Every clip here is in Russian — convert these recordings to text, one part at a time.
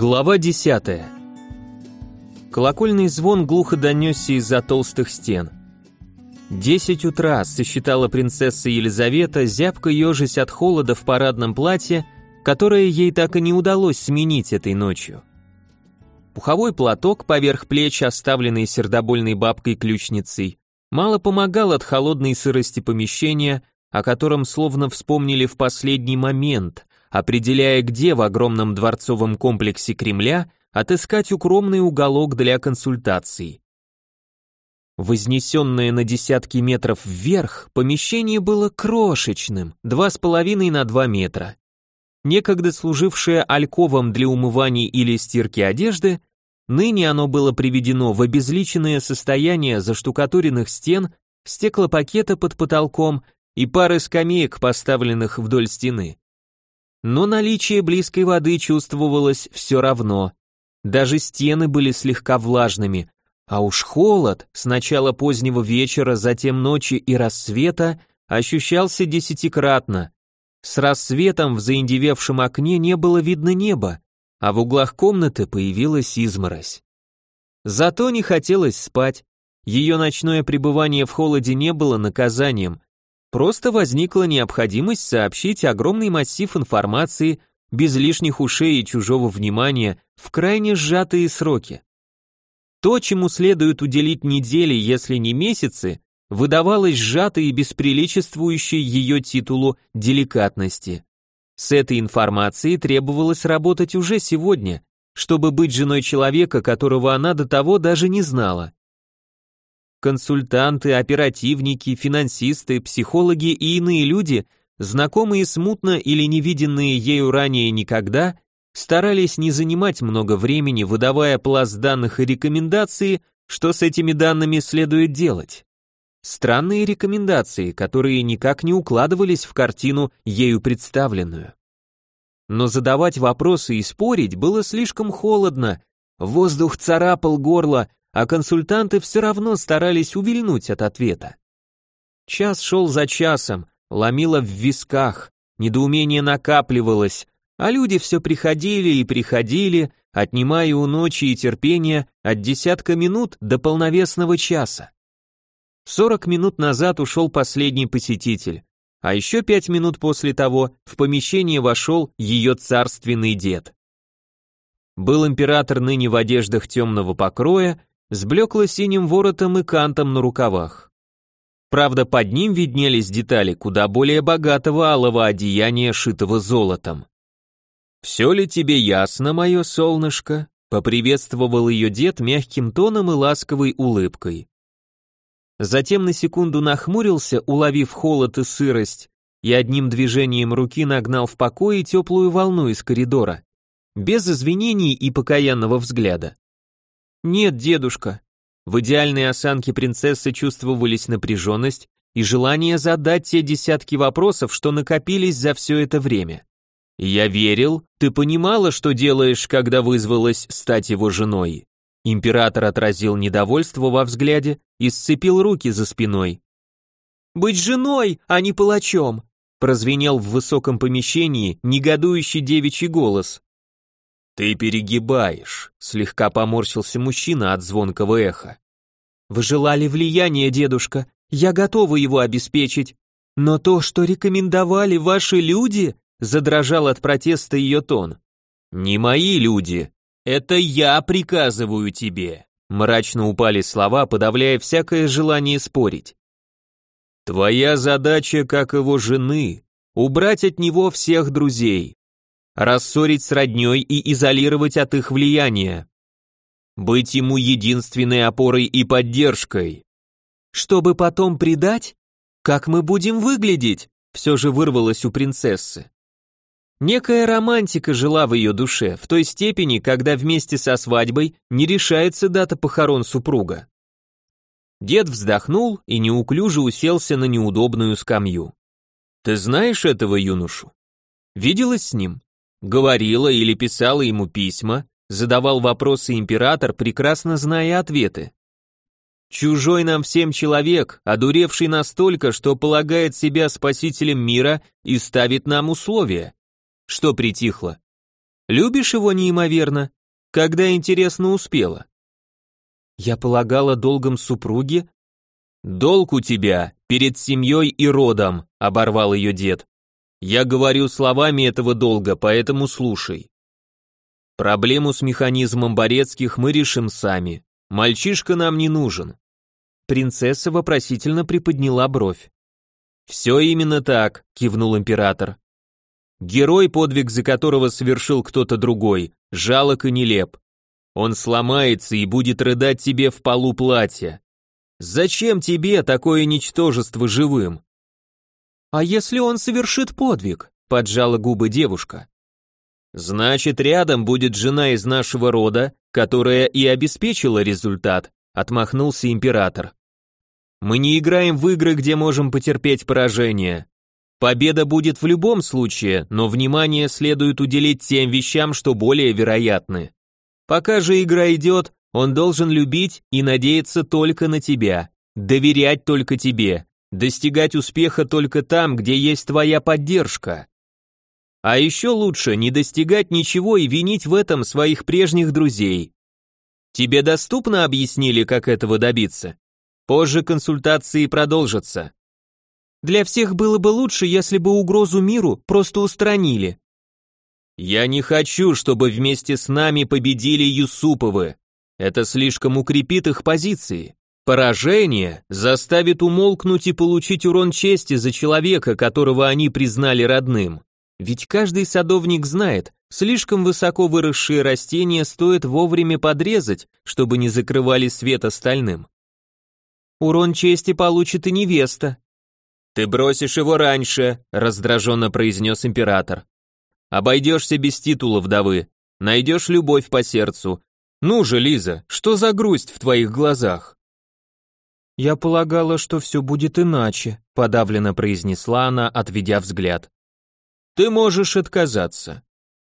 Глава 10. Колокольный звон глухо донесся из-за толстых стен. Десять утра, сосчитала принцесса Елизавета, зябко ежась от холода в парадном платье, которое ей так и не удалось сменить этой ночью. Пуховой платок поверх плеч, оставленный сердобольной бабкой-ключницей, мало помогал от холодной сырости помещения, о котором словно вспомнили в последний момент, определяя, где в огромном дворцовом комплексе Кремля отыскать укромный уголок для консультаций. Вознесенное на десятки метров вверх, помещение было крошечным, два с половиной на два метра. Некогда служившее альковом для умываний или стирки одежды, ныне оно было приведено в обезличенное состояние заштукатуренных стен, стеклопакета под потолком и пары скамеек, поставленных вдоль стены но наличие близкой воды чувствовалось все равно. Даже стены были слегка влажными, а уж холод с начала позднего вечера, затем ночи и рассвета ощущался десятикратно. С рассветом в заиндевевшем окне не было видно неба, а в углах комнаты появилась изморозь. Зато не хотелось спать. Ее ночное пребывание в холоде не было наказанием, Просто возникла необходимость сообщить огромный массив информации без лишних ушей и чужого внимания в крайне сжатые сроки. То, чему следует уделить недели, если не месяцы, выдавалось сжатой и бесприличествующей ее титулу деликатности. С этой информацией требовалось работать уже сегодня, чтобы быть женой человека, которого она до того даже не знала. Консультанты, оперативники, финансисты, психологи и иные люди, знакомые смутно или не виденные ею ранее никогда, старались не занимать много времени, выдавая пласт данных и рекомендации, что с этими данными следует делать. Странные рекомендации, которые никак не укладывались в картину, ею представленную. Но задавать вопросы и спорить было слишком холодно, воздух царапал горло, а консультанты все равно старались увильнуть от ответа. Час шел за часом, ломило в висках, недоумение накапливалось, а люди все приходили и приходили, отнимая у ночи и терпения от десятка минут до полновесного часа. Сорок минут назад ушел последний посетитель, а еще пять минут после того в помещение вошел ее царственный дед. Был император ныне в одеждах темного покроя, с блекло-синим воротом и кантом на рукавах. Правда, под ним виднелись детали куда более богатого алого одеяния, шитого золотом. «Все ли тебе ясно, мое солнышко?» — поприветствовал ее дед мягким тоном и ласковой улыбкой. Затем на секунду нахмурился, уловив холод и сырость, и одним движением руки нагнал в покое теплую волну из коридора, без извинений и покаянного взгляда. «Нет, дедушка». В идеальной осанке принцессы чувствовались напряженность и желание задать те десятки вопросов, что накопились за все это время. «Я верил, ты понимала, что делаешь, когда вызвалась стать его женой». Император отразил недовольство во взгляде и сцепил руки за спиной. «Быть женой, а не палачом!» прозвенел в высоком помещении негодующий девичий голос. «Ты перегибаешь», — слегка поморщился мужчина от звонкого эха. «Вы желали влияния, дедушка, я готова его обеспечить. Но то, что рекомендовали ваши люди...» — задрожал от протеста ее тон. «Не мои люди, это я приказываю тебе», — мрачно упали слова, подавляя всякое желание спорить. «Твоя задача, как его жены, убрать от него всех друзей, рассорить с родней и изолировать от их влияния. Быть ему единственной опорой и поддержкой. Чтобы потом предать? Как мы будем выглядеть? Все же вырвалось у принцессы. Некая романтика жила в ее душе, в той степени, когда вместе со свадьбой не решается дата похорон супруга. Дед вздохнул и неуклюже уселся на неудобную скамью. «Ты знаешь этого юношу? Виделась с ним?» Говорила или писала ему письма, задавал вопросы император, прекрасно зная ответы. Чужой нам всем человек, одуревший настолько, что полагает себя спасителем мира и ставит нам условия. Что притихло? Любишь его неимоверно? Когда, интересно, успела? Я полагала долгом супруги. Долг у тебя перед семьей и родом, оборвал ее дед. Я говорю словами этого долга, поэтому слушай. Проблему с механизмом Борецких мы решим сами. Мальчишка нам не нужен. Принцесса вопросительно приподняла бровь. «Все именно так», — кивнул император. «Герой, подвиг за которого совершил кто-то другой, жалок и нелеп. Он сломается и будет рыдать тебе в полу платья. Зачем тебе такое ничтожество живым?» «А если он совершит подвиг?» — поджала губы девушка. «Значит, рядом будет жена из нашего рода, которая и обеспечила результат», — отмахнулся император. Мы не играем в игры, где можем потерпеть поражение. Победа будет в любом случае, но внимание следует уделить тем вещам, что более вероятны. Пока же игра идет, он должен любить и надеяться только на тебя, доверять только тебе, достигать успеха только там, где есть твоя поддержка. А еще лучше не достигать ничего и винить в этом своих прежних друзей. Тебе доступно объяснили, как этого добиться? Позже консультации продолжатся. Для всех было бы лучше, если бы угрозу миру просто устранили. Я не хочу, чтобы вместе с нами победили Юсуповы. Это слишком укрепит их позиции. Поражение заставит умолкнуть и получить урон чести за человека, которого они признали родным. Ведь каждый садовник знает, слишком высоко выросшие растения стоит вовремя подрезать, чтобы не закрывали свет остальным. Урон чести получит и невеста. Ты бросишь его раньше, раздраженно произнес император. Обойдешься без титула вдовы, найдешь любовь по сердцу. Ну же, Лиза, что за грусть в твоих глазах? Я полагала, что все будет иначе, подавленно произнесла она, отведя взгляд. Ты можешь отказаться.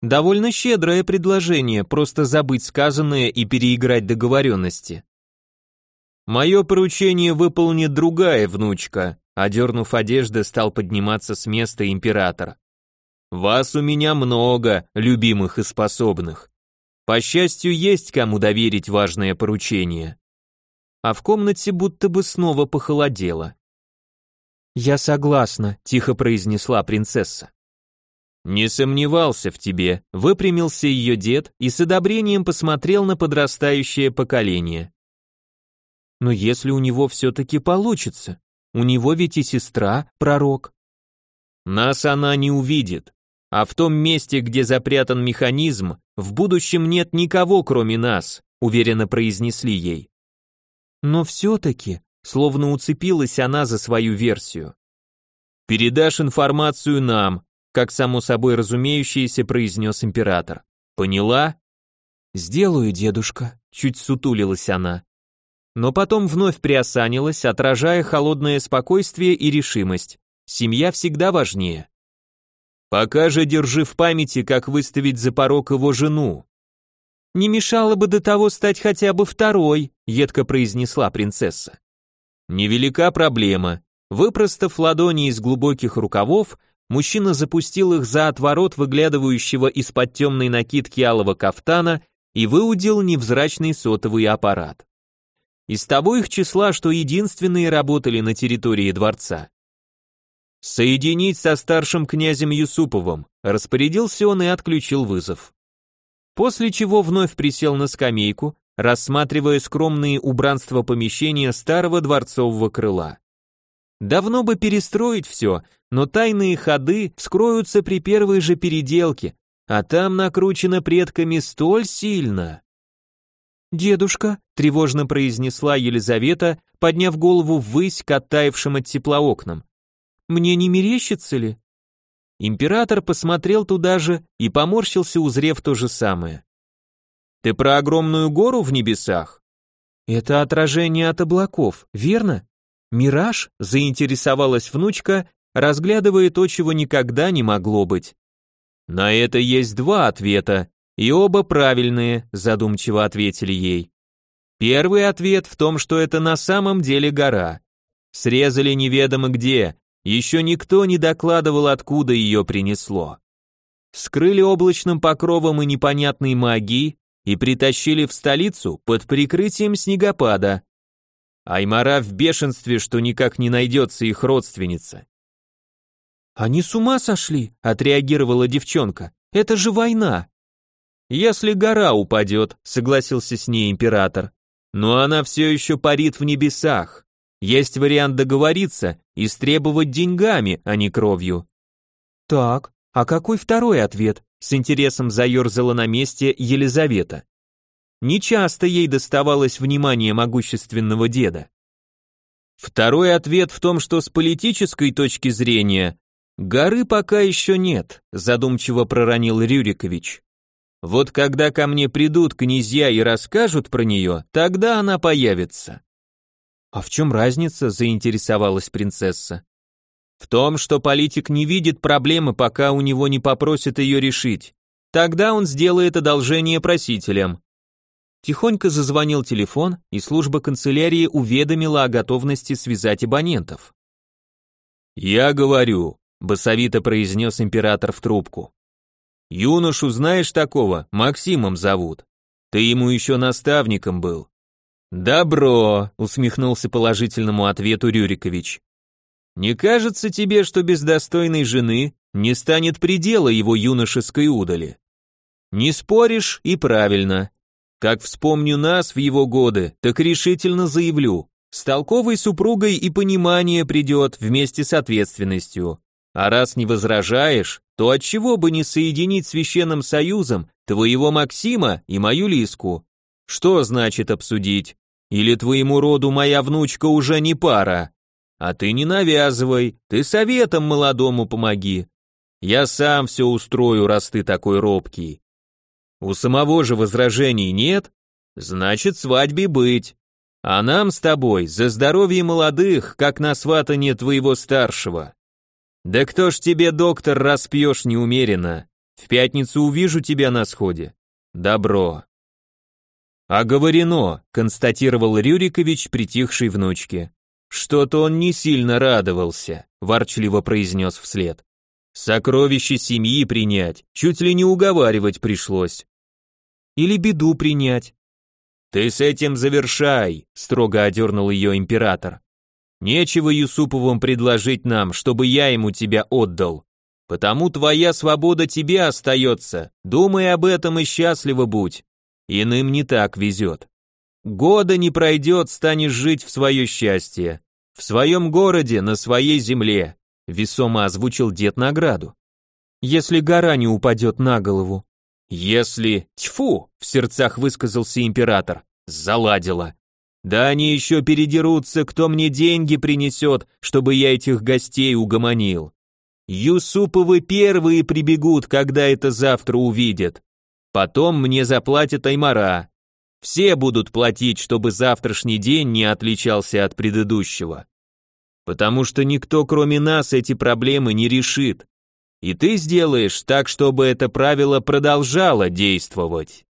Довольно щедрое предложение, просто забыть сказанное и переиграть договоренности. «Мое поручение выполнит другая внучка», одернув одежды, стал подниматься с места император. «Вас у меня много, любимых и способных. По счастью, есть кому доверить важное поручение». А в комнате будто бы снова похолодело. «Я согласна», — тихо произнесла принцесса. «Не сомневался в тебе», — выпрямился ее дед и с одобрением посмотрел на подрастающее поколение. Но если у него все-таки получится, у него ведь и сестра пророк. Нас она не увидит, а в том месте, где запрятан механизм, в будущем нет никого, кроме нас, уверенно произнесли ей. Но все-таки, словно уцепилась она за свою версию. «Передашь информацию нам», как само собой разумеющееся произнес император. «Поняла?» «Сделаю, дедушка», чуть сутулилась она но потом вновь приосанилась, отражая холодное спокойствие и решимость. Семья всегда важнее. Пока же держи в памяти, как выставить за порог его жену. Не мешало бы до того стать хотя бы второй, едко произнесла принцесса. Невелика проблема. Выпростав ладони из глубоких рукавов, мужчина запустил их за отворот выглядывающего из-под темной накидки алого кафтана и выудил невзрачный сотовый аппарат. Из того их числа, что единственные работали на территории дворца. «Соединить со старшим князем Юсуповым», распорядился он и отключил вызов. После чего вновь присел на скамейку, рассматривая скромные убранства помещения старого дворцового крыла. Давно бы перестроить все, но тайные ходы вскроются при первой же переделке, а там накручено предками столь сильно. «Дедушка», — тревожно произнесла Елизавета, подняв голову ввысь к оттаившим от тепла окнам. «Мне не мерещится ли?» Император посмотрел туда же и поморщился, узрев то же самое. «Ты про огромную гору в небесах?» «Это отражение от облаков, верно?» «Мираж?» — заинтересовалась внучка, разглядывая то, чего никогда не могло быть. «На это есть два ответа», и оба правильные, задумчиво ответили ей. Первый ответ в том, что это на самом деле гора. Срезали неведомо где, еще никто не докладывал, откуда ее принесло. скрыли облачным покровом и непонятной магией и притащили в столицу под прикрытием снегопада. Аймара в бешенстве, что никак не найдется их родственница. «Они с ума сошли», — отреагировала девчонка. «Это же война». «Если гора упадет», — согласился с ней император. «Но она все еще парит в небесах. Есть вариант договориться и стребовать деньгами, а не кровью». «Так, а какой второй ответ?» — с интересом заерзала на месте Елизавета. Нечасто ей доставалось внимание могущественного деда. Второй ответ в том, что с политической точки зрения горы пока еще нет, задумчиво проронил Рюрикович. Вот когда ко мне придут князья и расскажут про нее, тогда она появится. А в чем разница, заинтересовалась принцесса. В том, что политик не видит проблемы, пока у него не попросят ее решить. Тогда он сделает одолжение просителям. Тихонько зазвонил телефон, и служба канцелярии уведомила о готовности связать абонентов. «Я говорю», — басовито произнес император в трубку. «Юношу знаешь такого? Максимом зовут. Ты ему еще наставником был». «Добро», — усмехнулся положительному ответу Рюрикович. «Не кажется тебе, что без достойной жены не станет предела его юношеской удали?» «Не споришь, и правильно. Как вспомню нас в его годы, так решительно заявлю, с толковой супругой и понимание придет вместе с ответственностью. А раз не возражаешь, то отчего бы не соединить священным союзом твоего Максима и мою Лиску? Что значит обсудить? Или твоему роду моя внучка уже не пара? А ты не навязывай, ты советом молодому помоги. Я сам все устрою, раз ты такой робкий. У самого же возражений нет? Значит, свадьбе быть. А нам с тобой за здоровье молодых, как на сватание твоего старшего. Да кто ж тебе, доктор, распьешь неумеренно? В пятницу увижу тебя на сходе. Добро. Оговорено, констатировал Рюрикович, притихший внучке. Что-то он не сильно радовался, ворчливо произнес вслед. Сокровище семьи принять, чуть ли не уговаривать пришлось. Или беду принять. Ты с этим завершай, строго одернул ее император. Нечего Юсуповым предложить нам, чтобы я ему тебя отдал. Потому твоя свобода тебе остается, думай об этом и счастливо будь. Иным не так везет. Года не пройдет, станешь жить в свое счастье. В своем городе, на своей земле весомо озвучил дед награду. Если гора не упадет на голову. Если... Тьфу! В сердцах высказался император. Заладила. Да они еще передерутся, кто мне деньги принесет, чтобы я этих гостей угомонил. Юсуповы первые прибегут, когда это завтра увидят. Потом мне заплатят Аймара. Все будут платить, чтобы завтрашний день не отличался от предыдущего потому что никто кроме нас эти проблемы не решит. И ты сделаешь так, чтобы это правило продолжало действовать.